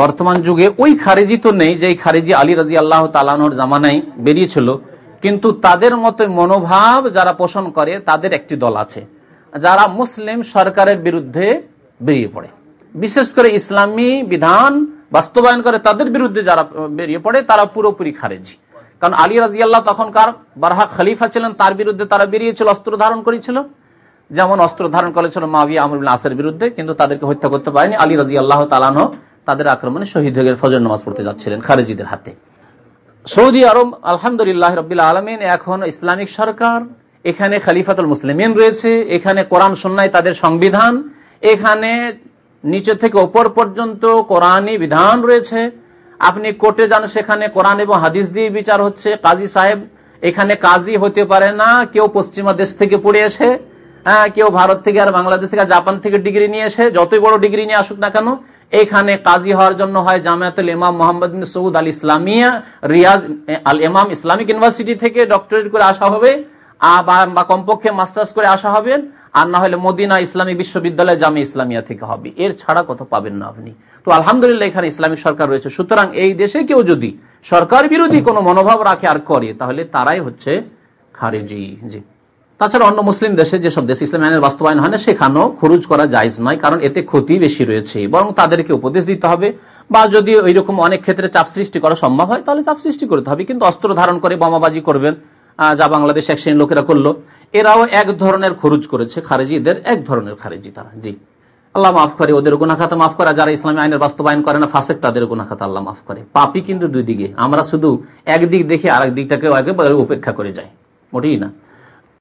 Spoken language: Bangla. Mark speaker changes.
Speaker 1: বর্তমান যুগে ওই খারেজি তো নেই যে খারেজি আলী রাজি আল্লাহ তালানোর জামানায় বেরিয়েছিল। কিন্তু তাদের মতো মনোভাব যারা পোষণ করে, তাদের একটি দল আছে, যারা মুসলিম সরকারের বিরুদ্ধে বেরিয়ে পড়ে। বিশেষ করে ইসলামী বিধান বাস্তবায়ন করে তাদের বিরুদ্ধে যারা বেরিয়ে পড়ে, তারা পুরোপুরি খারেজি। কারণ আলী রাজি আল্লাহ তখনকার বারহা খলিফা ছিলেন, তার বিরুদ্ধে তারা বেরিয়েছিল, অস্ত্র ধারণ করেছিল। যেমন অস্ত্র ধারণ করেছিল মাবিয়া আমরুল আসের বিরুদ্ধে, কিন্তু তাদেরকে হত্যা করতে পারেনি। আলী রাজি আল্লাহ তালানো তাদের আক্রমণে শহীদ হয়ে ফজর নামাজ পড়তে যাচ্ছিলেন খারেজিদের হাতে। সৌদি আরব, আলহামদুলিল্লাহ রবিল্লা আলমিন, এখন ইসলামিক সরকার, এখানে খালিফাতুল মুসলিমিন রয়েছে, এখানে কোরআন সন্ন্যায় তাদের সংবিধান, এখানে নিচে থেকে ওপর পর্যন্ত কোরআনই বিধান রয়েছে। আপনি কোর্টে যান, সেখানে কোরআন এবং হাদিস দিয়ে বিচার হচ্ছে। কাজী সাহেব, এখানে কাজী হতে পারে না, কেউ পশ্চিমা দেশ থেকে পড়ে এসে হ্যাঁ কেউ ভারত থেকে আর বাংলাদেশ থেকে জাপান থেকে ডিগ্রি নিয়ে এসে যতই বড় ডিগ্রি নিয়ে আসুক না কেন, এখানে কাজী হওয়ার জন্য হয় জামায়াতুল ইমাম মোহাম্মদ সৌদ আল ইসলামিয়া রিয়াজ, আল ইমাম ইসলামিক ইউনিভার্সিটি থেকে ডক্টরেট করে আসা হবে বা কমপক্ষে মাস্টার্স করে আসা হবে, আর না হলে মদিনা ইসলামিক বিশ্ববিদ্যালয় জামি ইসলামিয়া থেকে হবে। এর ছাড়া কত পাবেন না আপনি? তো আলহামদুলিল্লাহ এখানে ইসলামিক সরকার রয়েছে। সুতরাং এই দেশে কেউ যদি সরকার বিরোধী কোনো মনোভাব রাখে আর করে, তাহলে তারাই হচ্ছে খারেজি। জি। তাছাড়া অন্য মুসলিম দেশে যেসব দেশ ইসলাম আইনের বাস্তবায়ন হয় না, সেখানেও খরচ করা যায় নয়, কারণ এতে ক্ষতি বেশি রয়েছে। বরং তাদেরকে উপদেশ দিতে হবে, বা যদি ওই রকম অনেক ক্ষেত্রে চাপ সৃষ্টি করা সম্ভব হয়, তাহলে চাপ সৃষ্টি করতে হবে। কিন্তু অস্ত্র ধারণ করে বোমাবাজি করবেন যা বাংলাদেশ এক শ্রেণির লোকেরা করল, এরাও এক ধরনের খরচ করেছে, খারেজিদের এক ধরনের খারেজি তারা। জি। আল্লাহ মাফ করে, ওদের গুণাখাতা মাফ করা, যারা ইসলামী আইনের বাস্তবায়ন করে না, ফাঁসেক, তাদের গুণাখাতা আল্লাহ মাফ করে। পাপি কিন্তু দুই দিকে। আমরা শুধু একদিক দেখে আরেক দিকটাকে উপেক্ষা করে যাই। মোটেই না।